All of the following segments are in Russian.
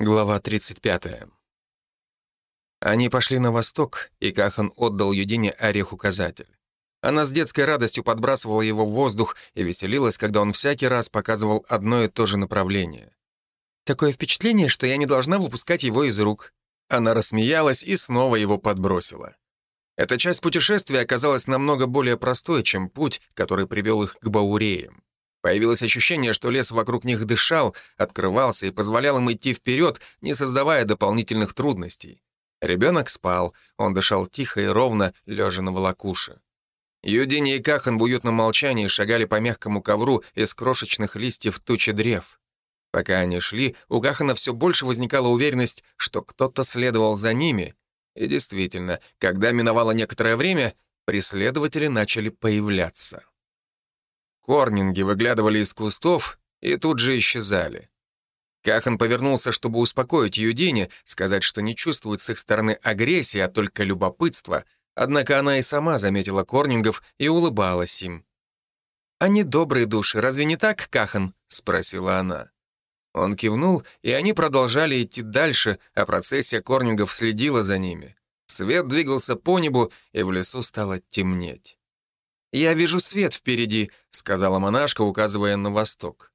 Глава 35. Они пошли на восток, и Кахан отдал Юдине орех-указатель. Она с детской радостью подбрасывала его в воздух и веселилась, когда он всякий раз показывал одно и то же направление. «Такое впечатление, что я не должна выпускать его из рук». Она рассмеялась и снова его подбросила. Эта часть путешествия оказалась намного более простой, чем путь, который привел их к Бауреям. Появилось ощущение, что лес вокруг них дышал, открывался и позволял им идти вперед, не создавая дополнительных трудностей. Ребенок спал, он дышал тихо и ровно, лежа на волокуше. Юдини и Кахан в уютном молчании шагали по мягкому ковру из крошечных листьев тучи древ. Пока они шли, у Кахана все больше возникала уверенность, что кто-то следовал за ними. И действительно, когда миновало некоторое время, преследователи начали появляться. Корнинги выглядывали из кустов и тут же исчезали. Кахан повернулся, чтобы успокоить Юдине, сказать, что не чувствует с их стороны агрессии, а только любопытства, однако она и сама заметила Корнингов и улыбалась им. «Они добрые души, разве не так, Кахан?» — спросила она. Он кивнул, и они продолжали идти дальше, а процессия Корнингов следила за ними. Свет двигался по небу, и в лесу стало темнеть. «Я вижу свет впереди», — сказала монашка, указывая на восток.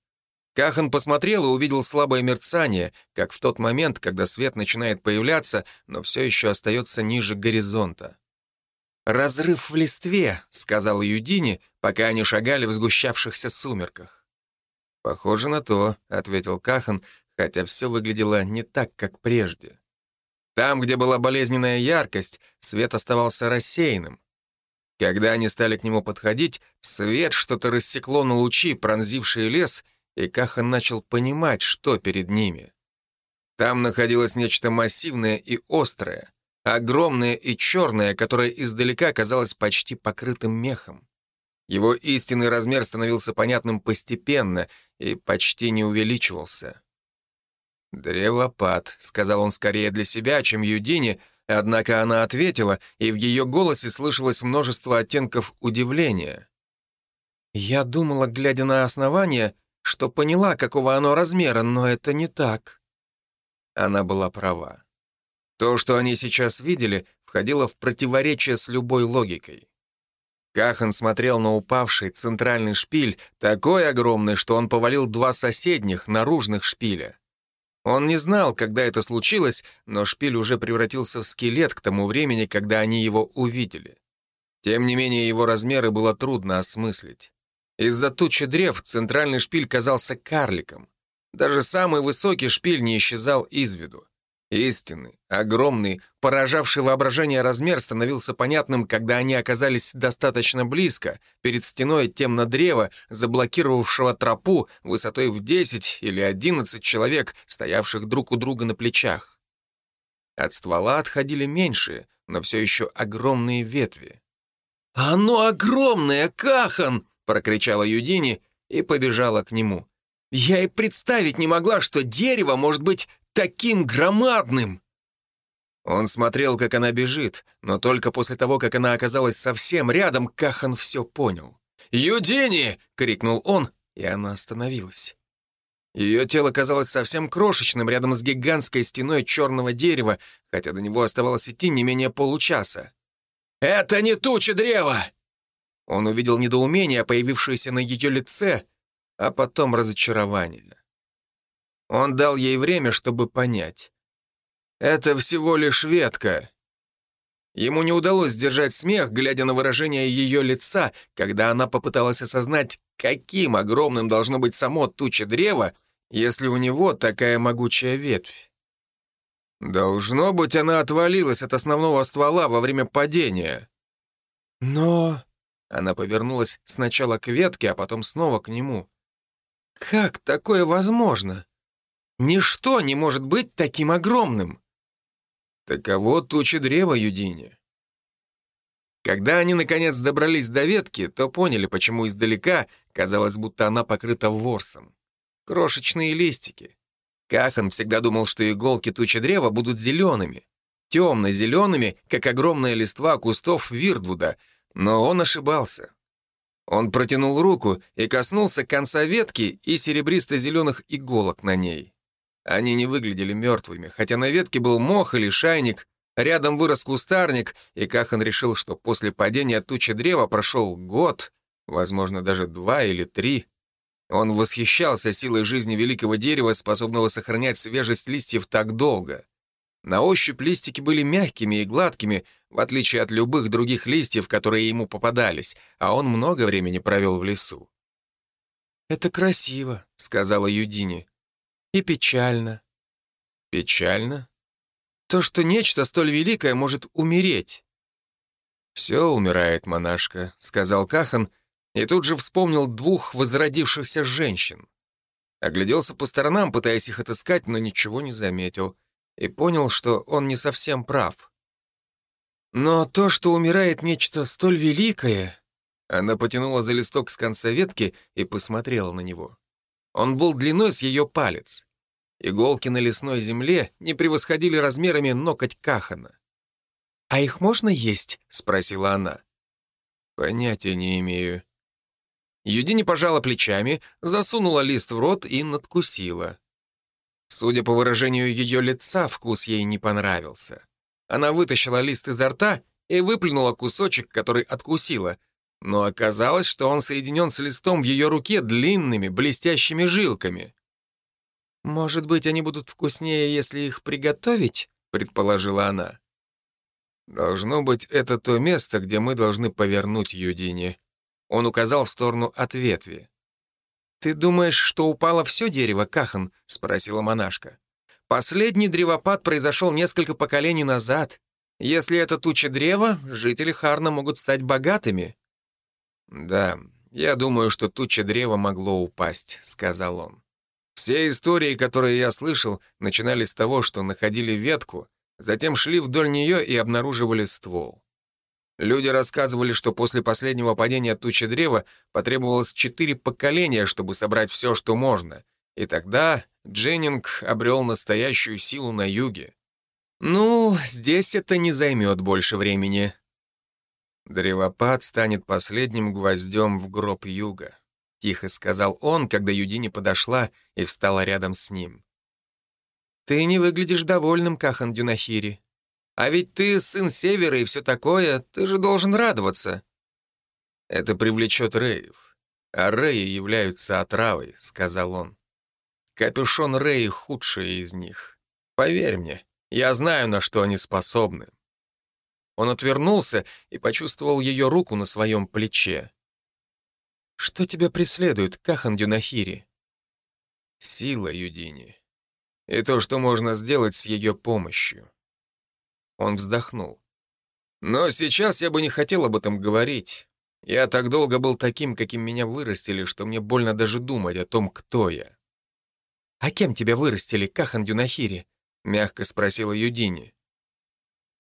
Кахан посмотрел и увидел слабое мерцание, как в тот момент, когда свет начинает появляться, но все еще остается ниже горизонта. «Разрыв в листве», — сказал Юдини, пока они шагали в сгущавшихся сумерках. «Похоже на то», — ответил Кахан, хотя все выглядело не так, как прежде. Там, где была болезненная яркость, свет оставался рассеянным, когда они стали к нему подходить, свет что-то рассекло на лучи, пронзившие лес, и Кахан начал понимать, что перед ними. Там находилось нечто массивное и острое, огромное и черное, которое издалека казалось почти покрытым мехом. Его истинный размер становился понятным постепенно и почти не увеличивался. «Древопад», — сказал он скорее для себя, чем Юдине, — Однако она ответила, и в ее голосе слышалось множество оттенков удивления. «Я думала, глядя на основание, что поняла, какого оно размера, но это не так». Она была права. То, что они сейчас видели, входило в противоречие с любой логикой. Кахан смотрел на упавший центральный шпиль, такой огромный, что он повалил два соседних, наружных шпиля. Он не знал, когда это случилось, но шпиль уже превратился в скелет к тому времени, когда они его увидели. Тем не менее, его размеры было трудно осмыслить. Из-за тучи древ центральный шпиль казался карликом. Даже самый высокий шпиль не исчезал из виду. Истинный, огромный, поражавший воображение размер становился понятным, когда они оказались достаточно близко, перед стеной темно-древа, заблокировавшего тропу высотой в 10 или 11 человек, стоявших друг у друга на плечах. От ствола отходили меньшие, но все еще огромные ветви. «Оно огромное, Кахан!» — прокричала Юдини и побежала к нему. «Я и представить не могла, что дерево может быть таким громадным!» Он смотрел, как она бежит, но только после того, как она оказалась совсем рядом, Кахан все понял. «Юдини!» — крикнул он, и она остановилась. Ее тело казалось совсем крошечным рядом с гигантской стеной черного дерева, хотя до него оставалось идти не менее получаса. «Это не туча древа!» Он увидел недоумение, появившееся на ее лице, а потом разочарование. Он дал ей время, чтобы понять. «Это всего лишь ветка». Ему не удалось сдержать смех, глядя на выражение ее лица, когда она попыталась осознать, каким огромным должно быть само туча древа, если у него такая могучая ветвь. Должно быть, она отвалилась от основного ствола во время падения. Но... Она повернулась сначала к ветке, а потом снова к нему. «Как такое возможно?» Ничто не может быть таким огромным. Таково тучи древа Юдине. Когда они, наконец, добрались до ветки, то поняли, почему издалека казалось, будто она покрыта ворсом. Крошечные листики. Кахан всегда думал, что иголки тучи древа будут зелеными. Темно-зелеными, как огромная листва кустов Вирдвуда, но он ошибался. Он протянул руку и коснулся конца ветки и серебристо-зеленых иголок на ней. Они не выглядели мертвыми, хотя на ветке был мох или шайник, рядом вырос кустарник, и Кахан решил, что после падения тучи древа прошел год, возможно, даже два или три. Он восхищался силой жизни великого дерева, способного сохранять свежесть листьев так долго. На ощупь листики были мягкими и гладкими, в отличие от любых других листьев, которые ему попадались, а он много времени провел в лесу. «Это красиво», — сказала Юдини. «И печально». «Печально?» «То, что нечто столь великое может умереть». «Все умирает, монашка», — сказал Кахан, и тут же вспомнил двух возродившихся женщин. Огляделся по сторонам, пытаясь их отыскать, но ничего не заметил, и понял, что он не совсем прав. Но то, что умирает нечто столь великое... Она потянула за листок с конца ветки и посмотрела на него. Он был длиной с ее палец. Иголки на лесной земле не превосходили размерами ноготь кахана. «А их можно есть?» — спросила она. «Понятия не имею». Юдини пожала плечами, засунула лист в рот и надкусила. Судя по выражению ее лица, вкус ей не понравился. Она вытащила лист изо рта и выплюнула кусочек, который откусила, но оказалось, что он соединен с листом в ее руке длинными блестящими жилками. «Может быть, они будут вкуснее, если их приготовить?» — предположила она. «Должно быть, это то место, где мы должны повернуть Юдине». Он указал в сторону от ветви. «Ты думаешь, что упало все дерево, Кахан?» — спросила монашка. «Последний древопад произошел несколько поколений назад. Если это туча древа, жители Харна могут стать богатыми». «Да, я думаю, что туча древа могло упасть», — сказал он. «Все истории, которые я слышал, начинались с того, что находили ветку, затем шли вдоль нее и обнаруживали ствол. Люди рассказывали, что после последнего падения тучи древа потребовалось четыре поколения, чтобы собрать все, что можно. И тогда Дженнинг обрел настоящую силу на юге. «Ну, здесь это не займет больше времени». «Древопад станет последним гвоздем в гроб юга», — тихо сказал он, когда Юдини подошла и встала рядом с ним. «Ты не выглядишь довольным, Кахан Дюнахири. А ведь ты сын Севера и все такое, ты же должен радоваться». «Это привлечет Реев. А Реи являются отравой», — сказал он. «Капюшон Реи худший из них. Поверь мне, я знаю, на что они способны». Он отвернулся и почувствовал ее руку на своем плече. «Что тебя преследует, Кахан Дюнахири?» «Сила Юдини. И то, что можно сделать с ее помощью». Он вздохнул. «Но сейчас я бы не хотел об этом говорить. Я так долго был таким, каким меня вырастили, что мне больно даже думать о том, кто я». «А кем тебя вырастили, Кахан Дюнахири?» — мягко спросила Юдини.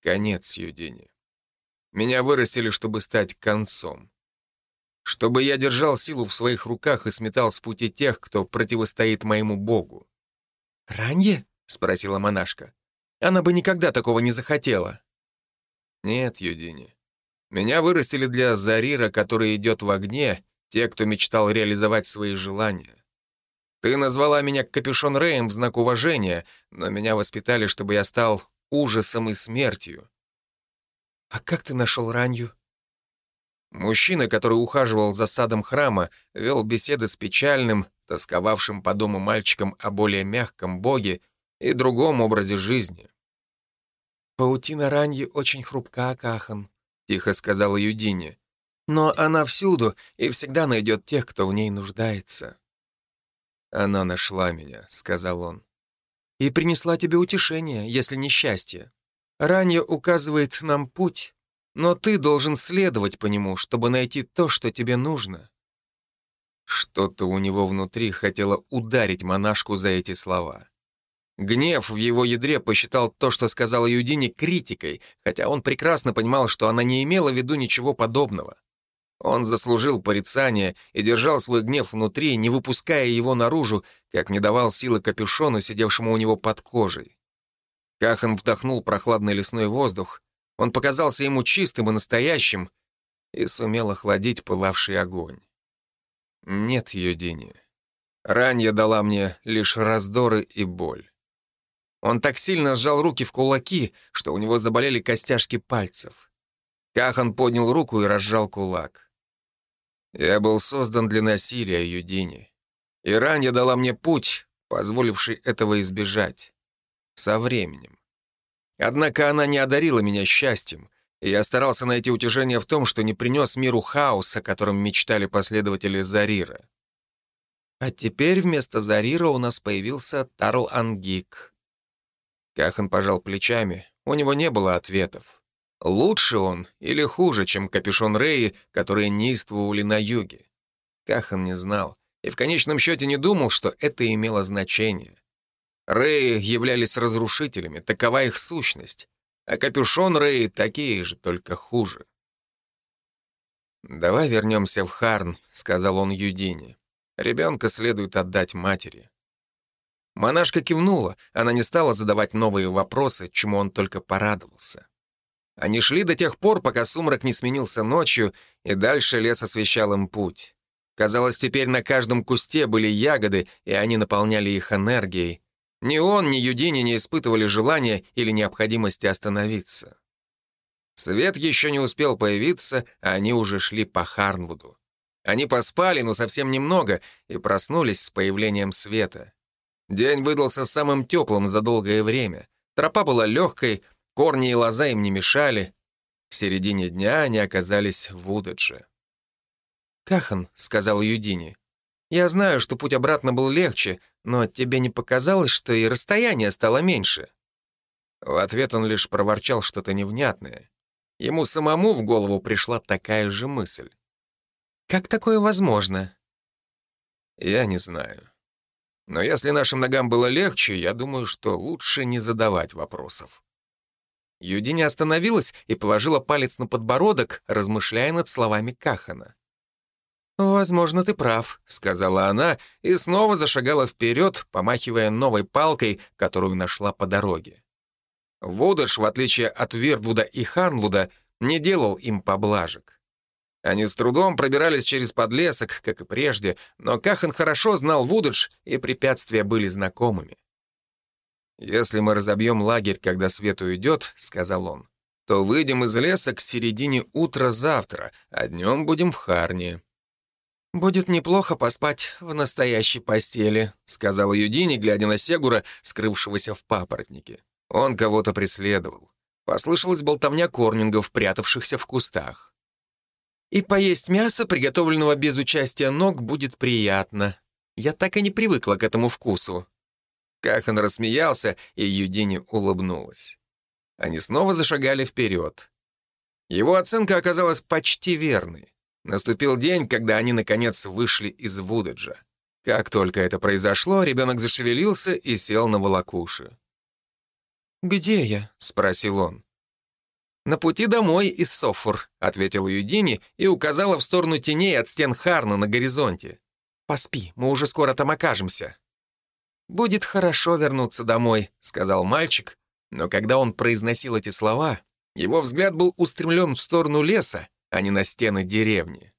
«Конец Юдини. Меня вырастили, чтобы стать концом. Чтобы я держал силу в своих руках и сметал с пути тех, кто противостоит моему богу». «Ранье?» — спросила монашка. Она бы никогда такого не захотела. Нет, Юдини. Меня вырастили для Зарира, который идет в огне, те, кто мечтал реализовать свои желания. Ты назвала меня Капюшон Рэем в знак уважения, но меня воспитали, чтобы я стал ужасом и смертью. А как ты нашел ранью? Мужчина, который ухаживал за садом храма, вел беседы с печальным, тосковавшим по дому мальчиком о более мягком боге и другом образе жизни. «Паутина раньи очень хрупка, Кахан», — тихо сказала Юдине. «Но она всюду и всегда найдет тех, кто в ней нуждается». «Она нашла меня», — сказал он. «И принесла тебе утешение, если не счастье. Ранья указывает нам путь, но ты должен следовать по нему, чтобы найти то, что тебе нужно». Что-то у него внутри хотело ударить монашку за эти слова. Гнев в его ядре посчитал то, что сказала Юдине, критикой, хотя он прекрасно понимал, что она не имела в виду ничего подобного. Он заслужил порицание и держал свой гнев внутри, не выпуская его наружу, как не давал силы капюшону, сидевшему у него под кожей. Кахан вдохнул прохладный лесной воздух. Он показался ему чистым и настоящим и сумел охладить пылавший огонь. Нет, Юдини. Ранья дала мне лишь раздоры и боль. Он так сильно сжал руки в кулаки, что у него заболели костяшки пальцев. Кахан поднял руку и разжал кулак. «Я был создан для насилия, Юдини. И ранее дала мне путь, позволивший этого избежать. Со временем. Однако она не одарила меня счастьем, и я старался найти утешение в том, что не принес миру хаоса, которым мечтали последователи Зарира. А теперь вместо Зарира у нас появился Тарл Ангик. Кахан пожал плечами, у него не было ответов. Лучше он или хуже, чем капюшон Реи, которые неистовывали на юге? Кахан не знал и в конечном счете не думал, что это имело значение. Реи являлись разрушителями, такова их сущность, а капюшон Реи такие же, только хуже. «Давай вернемся в Харн», — сказал он Юдине. «Ребенка следует отдать матери». Монашка кивнула, она не стала задавать новые вопросы, чему он только порадовался. Они шли до тех пор, пока сумрак не сменился ночью, и дальше лес освещал им путь. Казалось, теперь на каждом кусте были ягоды, и они наполняли их энергией. Ни он, ни Юдини не испытывали желания или необходимости остановиться. Свет еще не успел появиться, а они уже шли по Харнвуду. Они поспали, но совсем немного, и проснулись с появлением света. День выдался самым теплым за долгое время. Тропа была легкой, Корни и лоза им не мешали. К середине дня они оказались в Удадже. «Кахан», — сказал Юдини, — «я знаю, что путь обратно был легче, но тебе не показалось, что и расстояние стало меньше?» В ответ он лишь проворчал что-то невнятное. Ему самому в голову пришла такая же мысль. «Как такое возможно?» «Я не знаю. Но если нашим ногам было легче, я думаю, что лучше не задавать вопросов». Юдини остановилась и положила палец на подбородок, размышляя над словами Кахана. «Возможно, ты прав», — сказала она и снова зашагала вперед, помахивая новой палкой, которую нашла по дороге. Вудаш, в отличие от Вирдвуда и Харнвуда, не делал им поблажек. Они с трудом пробирались через подлесок, как и прежде, но Кахан хорошо знал Вудаш, и препятствия были знакомыми. «Если мы разобьем лагерь, когда свет уйдет», — сказал он, «то выйдем из леса к середине утра завтра, а днем будем в Харне». «Будет неплохо поспать в настоящей постели», — сказал Юдини, глядя на Сегура, скрывшегося в папоротнике. Он кого-то преследовал. Послышалась болтовня корнингов, прятавшихся в кустах. «И поесть мясо, приготовленного без участия ног, будет приятно. Я так и не привыкла к этому вкусу». Кахан рассмеялся, и Юдини улыбнулась. Они снова зашагали вперед. Его оценка оказалась почти верной. Наступил день, когда они, наконец, вышли из Вудаджа. Как только это произошло, ребенок зашевелился и сел на волокуши. «Где я?» — спросил он. «На пути домой из Софур», — ответил Юдини и указала в сторону теней от стен Харна на горизонте. «Поспи, мы уже скоро там окажемся». «Будет хорошо вернуться домой», — сказал мальчик, но когда он произносил эти слова, его взгляд был устремлен в сторону леса, а не на стены деревни.